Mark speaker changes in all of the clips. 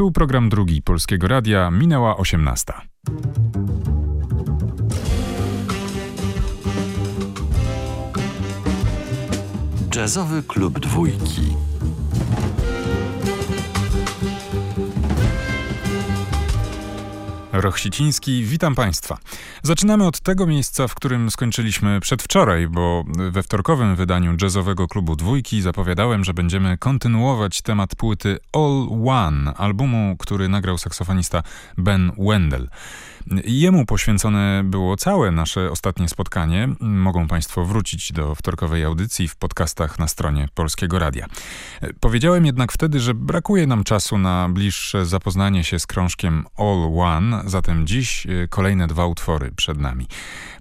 Speaker 1: Tu program drugi Polskiego Radia, minęła 18.
Speaker 2: Jazzowy klub dwójki.
Speaker 1: Rochsiciński, witam Państwa. Zaczynamy od tego miejsca, w którym skończyliśmy przedwczoraj, bo we wtorkowym wydaniu jazzowego klubu Dwójki zapowiadałem, że będziemy kontynuować temat płyty All One, albumu, który nagrał saksofonista Ben Wendell. Jemu poświęcone było całe nasze ostatnie spotkanie. Mogą Państwo wrócić do wtorkowej audycji w podcastach na stronie Polskiego Radia. Powiedziałem jednak wtedy, że brakuje nam czasu na bliższe zapoznanie się z krążkiem All One, zatem dziś e, kolejne dwa utwory przed nami.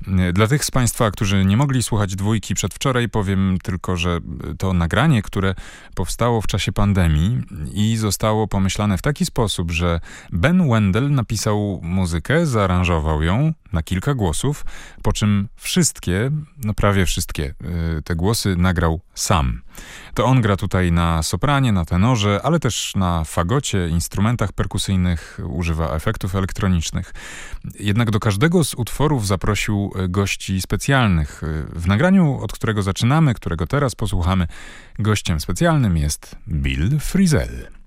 Speaker 1: E, dla tych z Państwa, którzy nie mogli słuchać dwójki przedwczoraj, powiem tylko, że to nagranie, które powstało w czasie pandemii i zostało pomyślane w taki sposób, że Ben Wendell napisał muzykę, zaaranżował ją na kilka głosów, po czym wszystkie, no prawie wszystkie y, te głosy nagrał sam. To on gra tutaj na sopranie, na tenorze, ale też na fagocie, instrumentach perkusyjnych, używa efektów elektronicznych. Jednak do każdego z utworów zaprosił y, gości specjalnych. Y, w nagraniu, od którego zaczynamy, którego teraz posłuchamy, gościem specjalnym jest Bill Frisell.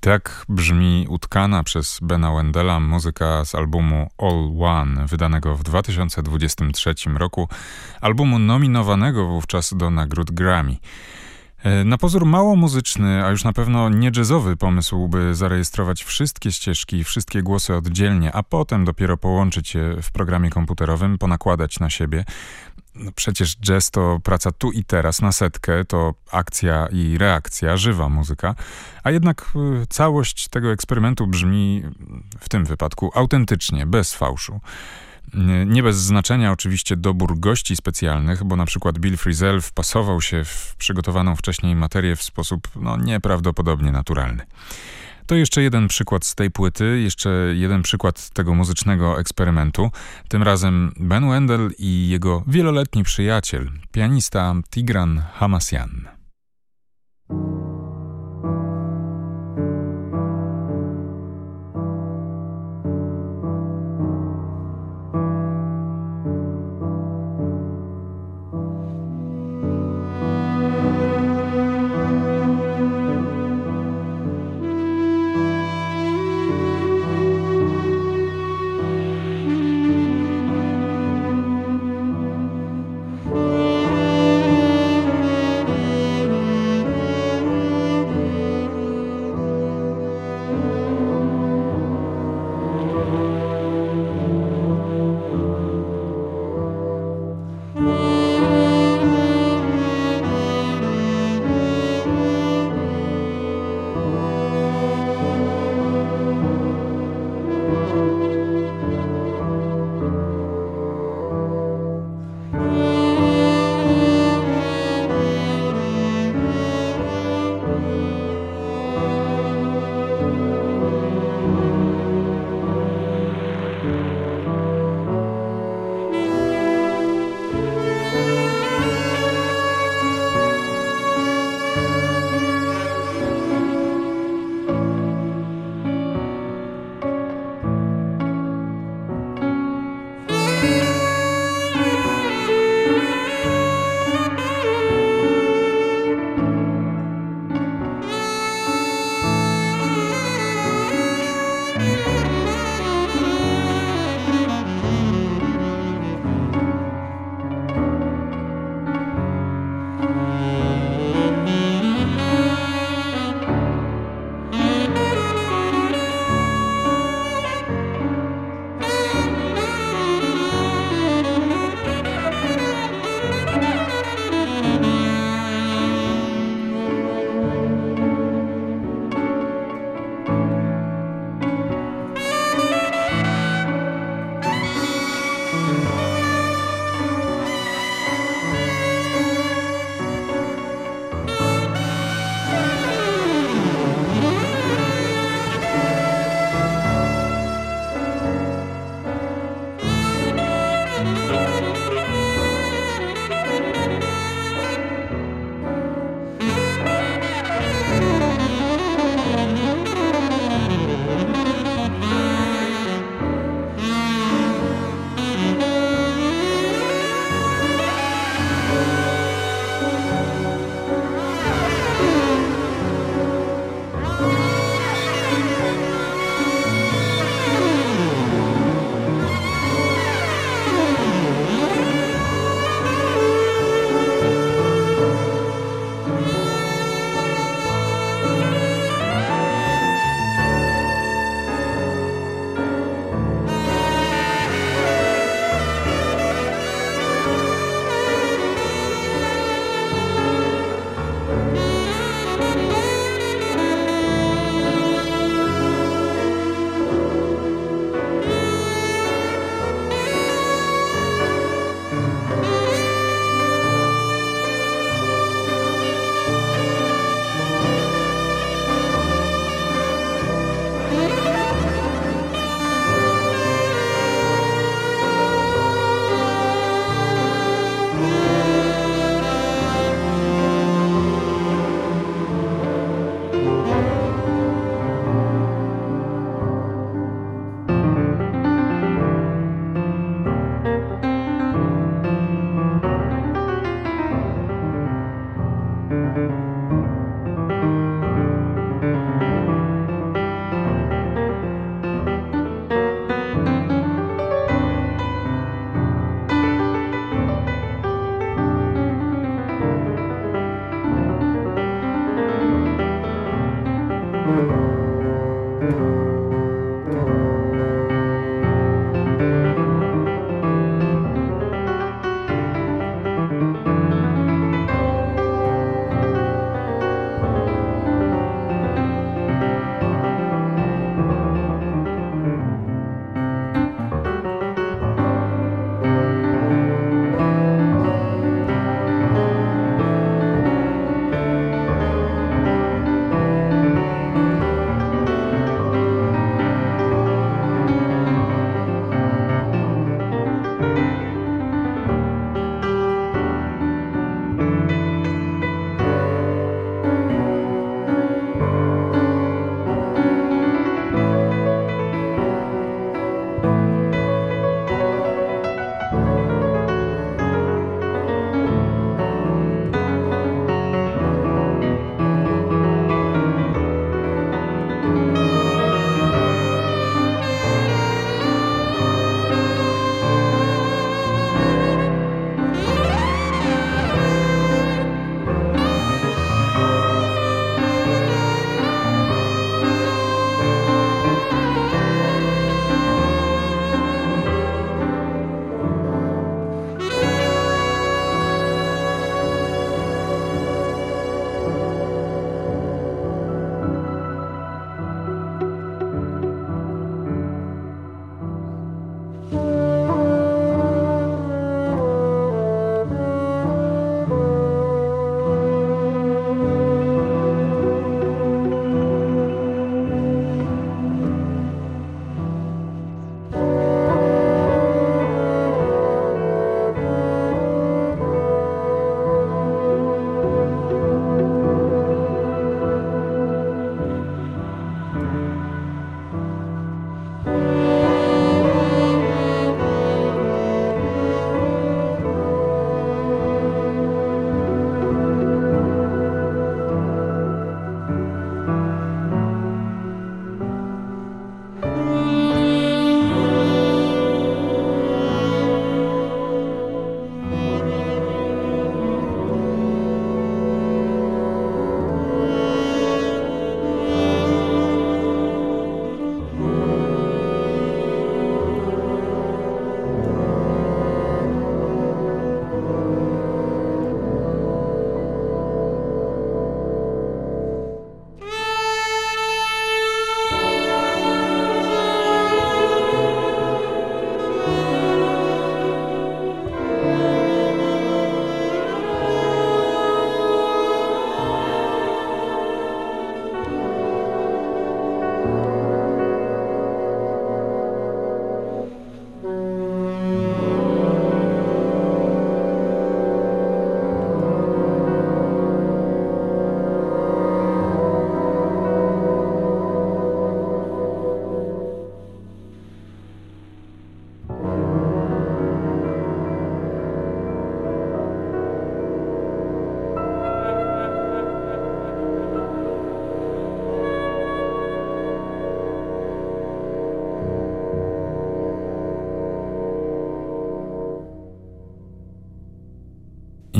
Speaker 1: Tak brzmi utkana przez Bena Wendela muzyka z albumu All One, wydanego w 2023 roku, albumu nominowanego wówczas do nagród Grammy. E, na pozór mało muzyczny, a już na pewno nie jazzowy pomysł, by zarejestrować wszystkie ścieżki, wszystkie głosy oddzielnie, a potem dopiero połączyć je w programie komputerowym, ponakładać na siebie. No przecież jazz to praca tu i teraz, na setkę, to akcja i reakcja, żywa muzyka, a jednak y, całość tego eksperymentu brzmi w tym wypadku autentycznie, bez fałszu. Nie bez znaczenia oczywiście dobór gości specjalnych, bo na przykład Bill Frisell wpasował się w przygotowaną wcześniej materię w sposób no, nieprawdopodobnie naturalny. To jeszcze jeden przykład z tej płyty, jeszcze jeden przykład tego muzycznego eksperymentu. Tym razem Ben Wendell i jego wieloletni przyjaciel, pianista Tigran Hamasyan.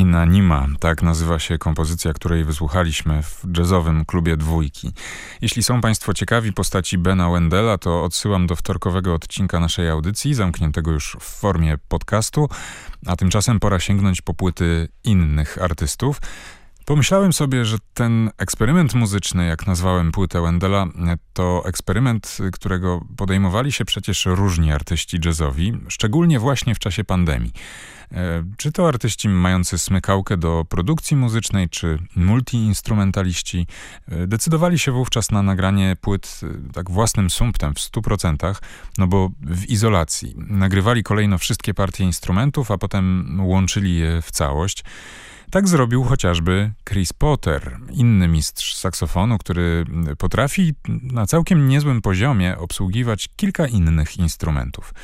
Speaker 1: Inanima, tak nazywa się kompozycja, której wysłuchaliśmy w jazzowym klubie Dwójki. Jeśli są Państwo ciekawi postaci Bena Wendela, to odsyłam do wtorkowego odcinka naszej audycji, zamkniętego już w formie podcastu, a tymczasem pora sięgnąć po płyty innych artystów. Pomyślałem sobie, że ten eksperyment muzyczny, jak nazwałem płytę Wendela, to eksperyment, którego podejmowali się przecież różni artyści jazzowi, szczególnie właśnie w czasie pandemii. E, czy to artyści mający smykałkę do produkcji muzycznej, czy multiinstrumentaliści, e, decydowali się wówczas na nagranie płyt e, tak własnym sumptem w 100%, no bo w izolacji. Nagrywali kolejno wszystkie partie instrumentów, a potem łączyli je w całość. Tak zrobił chociażby Chris Potter, inny mistrz saksofonu, który potrafi na całkiem niezłym poziomie obsługiwać kilka innych instrumentów.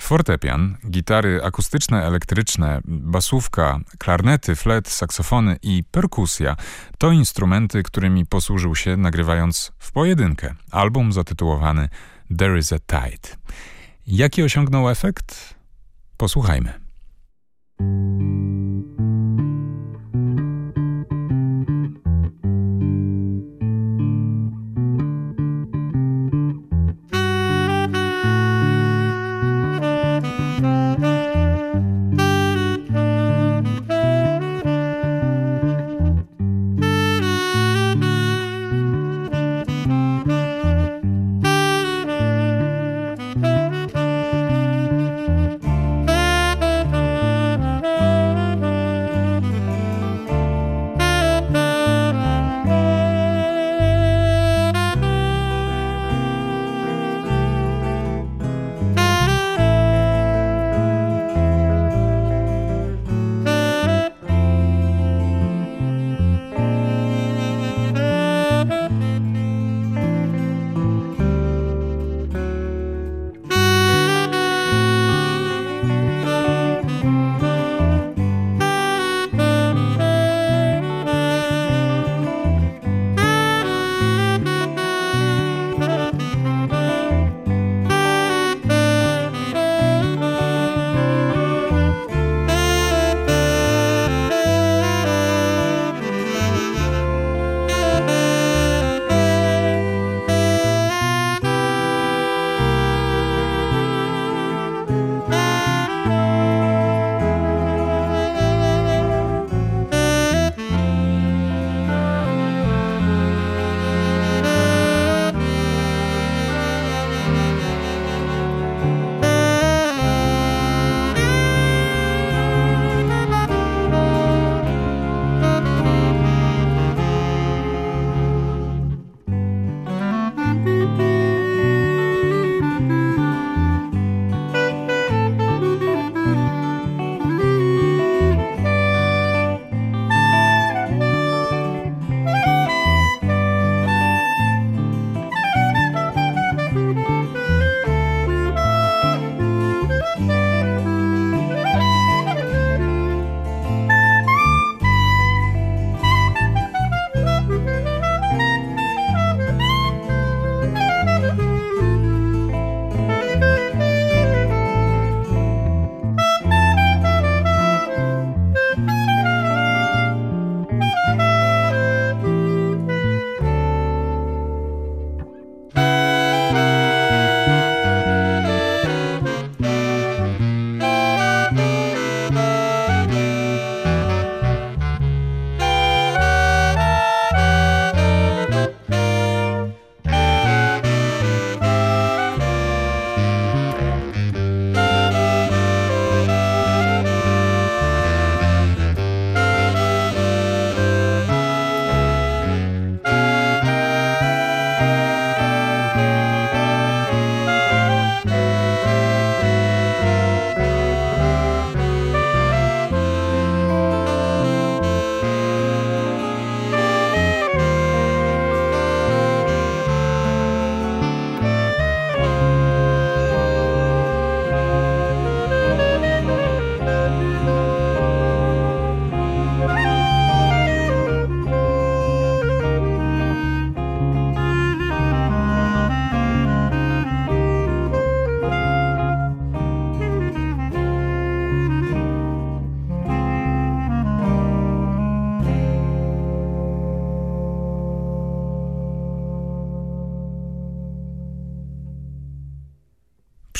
Speaker 1: Fortepian, gitary akustyczne, elektryczne, basówka, klarnety, flet, saksofony i perkusja to instrumenty, którymi posłużył się nagrywając w pojedynkę album zatytułowany There is a Tide. Jaki osiągnął efekt? Posłuchajmy.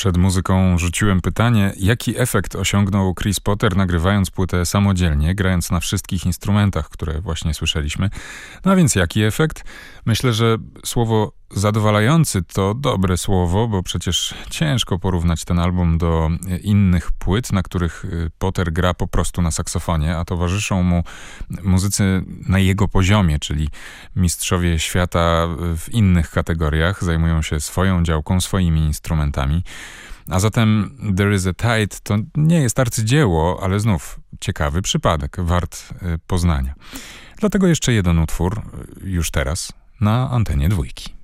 Speaker 1: Przed muzyką rzuciłem pytanie, jaki efekt osiągnął Chris Potter nagrywając płytę samodzielnie, grając na wszystkich instrumentach, które właśnie słyszeliśmy. No a więc jaki efekt? Myślę, że słowo zadowalający to dobre słowo, bo przecież ciężko porównać ten album do innych płyt, na których y, Potter gra po prostu na saksofonie, a towarzyszą mu muzycy na jego poziomie, czyli mistrzowie świata w innych kategoriach, zajmują się swoją działką, swoimi instrumentami. A zatem There is a Tide to nie jest arcydzieło, ale znów ciekawy przypadek, wart y, poznania. Dlatego jeszcze jeden utwór, y, już teraz, na antenie dwójki.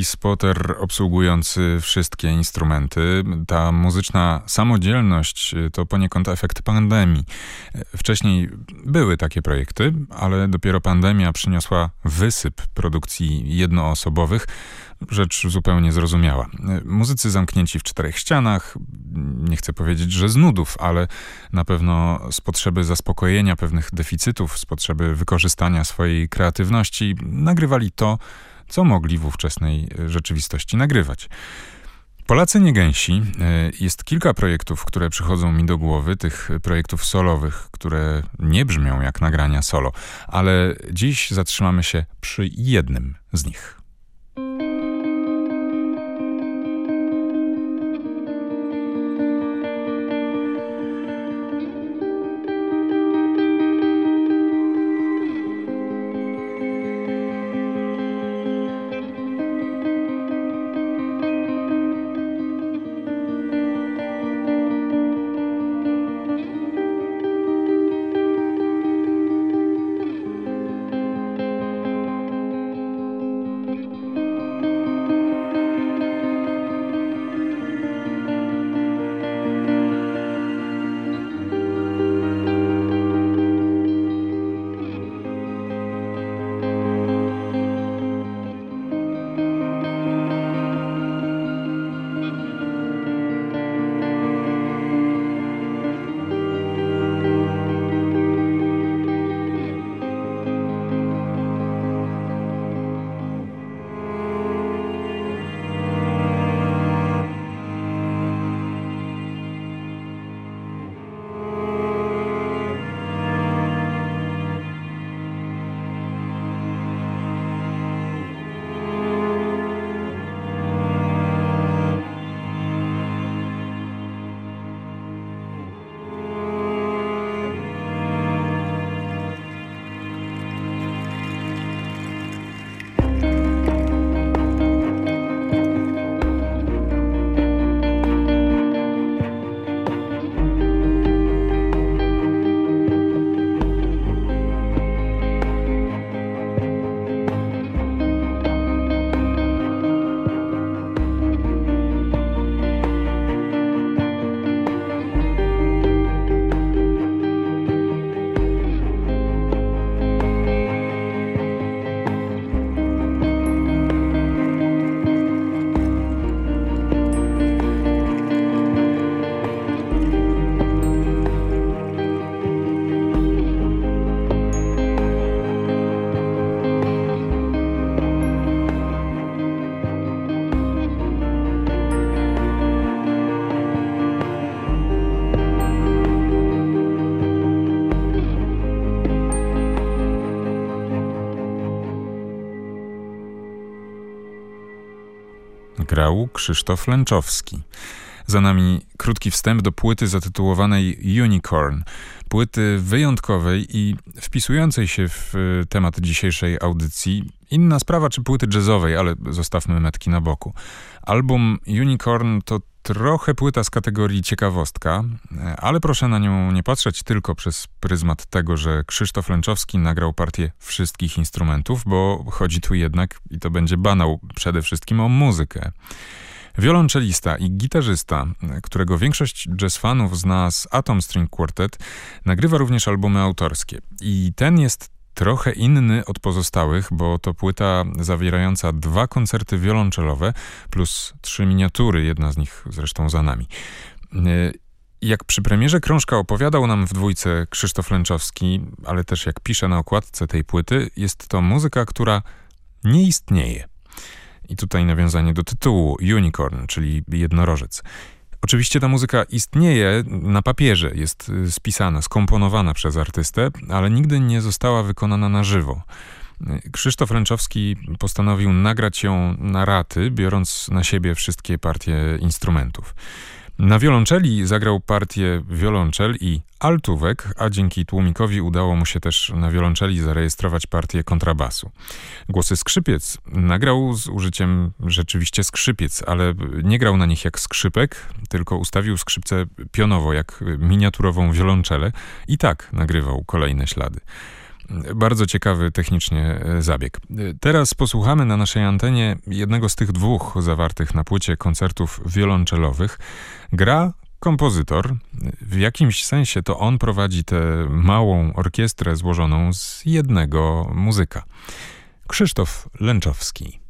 Speaker 1: Chris Potter obsługujący wszystkie instrumenty. Ta muzyczna samodzielność to poniekąd efekt pandemii. Wcześniej były takie projekty, ale dopiero pandemia przyniosła wysyp produkcji jednoosobowych rzecz zupełnie zrozumiała. Muzycy zamknięci w czterech ścianach, nie chcę powiedzieć, że z nudów, ale na pewno z potrzeby zaspokojenia pewnych deficytów, z potrzeby wykorzystania swojej kreatywności, nagrywali to, co mogli w ówczesnej rzeczywistości nagrywać. Polacy nie gęsi. Jest kilka projektów, które przychodzą mi do głowy, tych projektów solowych, które nie brzmią jak nagrania solo, ale dziś zatrzymamy się przy jednym z nich. Grał Krzysztof Lęczowski. Za nami krótki wstęp do płyty zatytułowanej Unicorn. Płyty wyjątkowej i wpisującej się w e, temat dzisiejszej audycji. Inna sprawa, czy płyty jazzowej, ale zostawmy metki na boku. Album Unicorn to trochę płyta z kategorii ciekawostka, e, ale proszę na nią nie patrzeć tylko przez pryzmat tego, że Krzysztof Lęczowski nagrał partię wszystkich instrumentów, bo chodzi tu jednak, i to będzie banał, przede wszystkim o muzykę. Wiolonczelista i gitarzysta, którego większość jazz fanów zna z Atom String Quartet, nagrywa również albumy autorskie. I ten jest trochę inny od pozostałych, bo to płyta zawierająca dwa koncerty wiolonczelowe plus trzy miniatury, jedna z nich zresztą za nami. Jak przy premierze krążka opowiadał nam w dwójce Krzysztof Lęczowski, ale też jak pisze na okładce tej płyty, jest to muzyka, która nie istnieje. I tutaj nawiązanie do tytułu Unicorn, czyli jednorożec. Oczywiście ta muzyka istnieje na papierze, jest y, spisana, skomponowana przez artystę, ale nigdy nie została wykonana na żywo. Krzysztof Ręczowski postanowił nagrać ją na raty, biorąc na siebie wszystkie partie instrumentów. Na wiolonczeli zagrał partię wiolonczel i altówek, a dzięki tłumikowi udało mu się też na wiolonczeli zarejestrować partię kontrabasu. Głosy skrzypiec nagrał z użyciem rzeczywiście skrzypiec, ale nie grał na nich jak skrzypek, tylko ustawił skrzypce pionowo, jak miniaturową wiolonczelę i tak nagrywał kolejne ślady. Bardzo ciekawy technicznie e, zabieg. E, teraz posłuchamy na naszej antenie jednego z tych dwóch zawartych na płycie koncertów wiolonczelowych. Gra kompozytor. W jakimś sensie to on prowadzi tę małą orkiestrę złożoną z jednego muzyka. Krzysztof Lęczowski.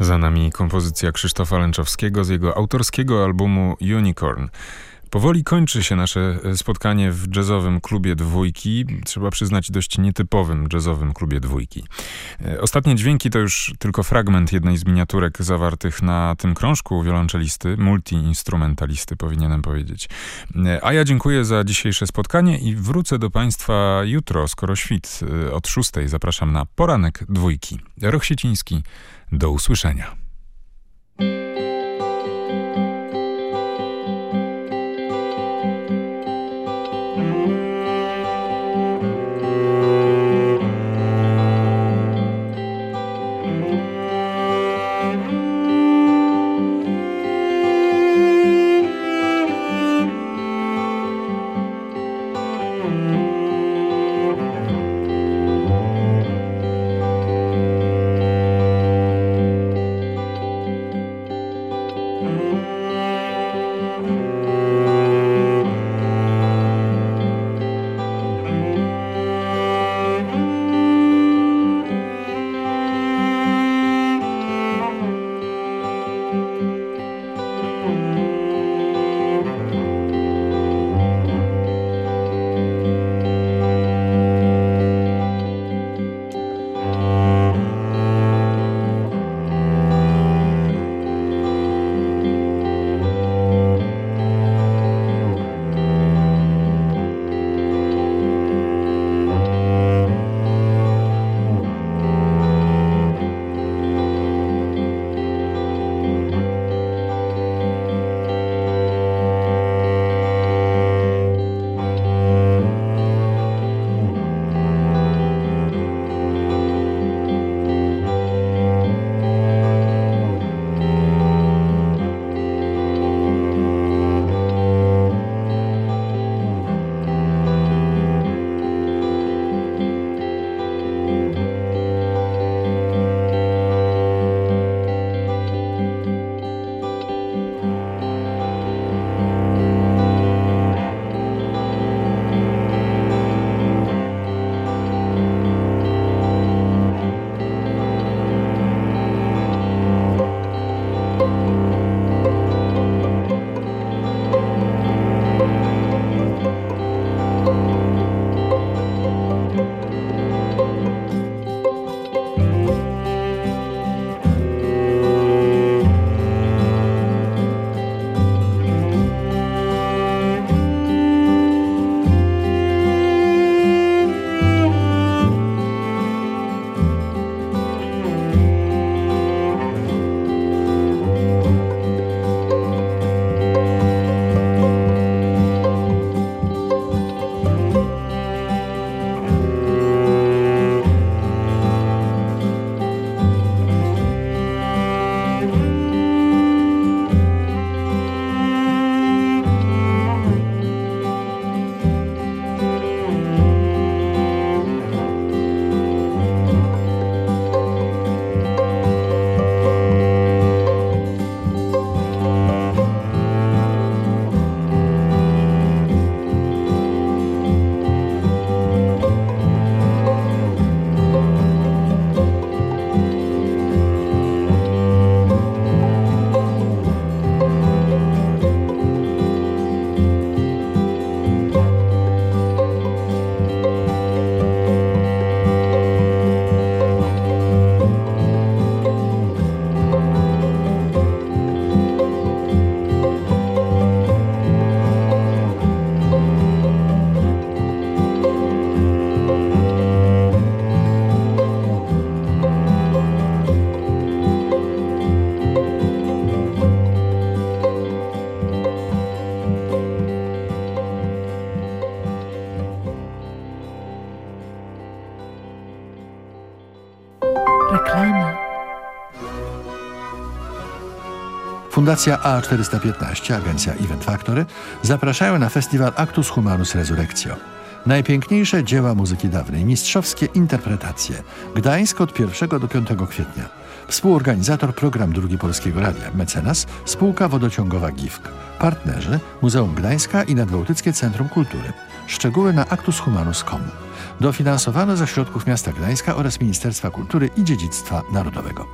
Speaker 1: Za nami kompozycja Krzysztofa Lęczowskiego z jego autorskiego albumu Unicorn. Powoli kończy się nasze spotkanie w jazzowym klubie dwójki, trzeba przyznać dość nietypowym jazzowym klubie dwójki. Ostatnie dźwięki to już tylko fragment jednej z miniaturek zawartych na tym krążku wiolonczelisty, multiinstrumentalisty powinienem powiedzieć. A ja dziękuję za dzisiejsze spotkanie i wrócę do Państwa jutro, skoro świt od szóstej. Zapraszam na poranek dwójki. Roch Sieciński, do usłyszenia.
Speaker 3: Fundacja A415, agencja Event Factory zapraszają na festiwal Actus Humanus Resurrectio. Najpiękniejsze dzieła muzyki dawnej, mistrzowskie interpretacje. Gdańsk od 1 do 5 kwietnia. Współorganizator program Drugi Polskiego Radia, mecenas, spółka wodociągowa GIFK. Partnerzy Muzeum Gdańska i Nadbałtyckie Centrum Kultury. Szczegóły na actushumanus.com. Dofinansowano ze środków miasta Gdańska oraz Ministerstwa Kultury i Dziedzictwa Narodowego.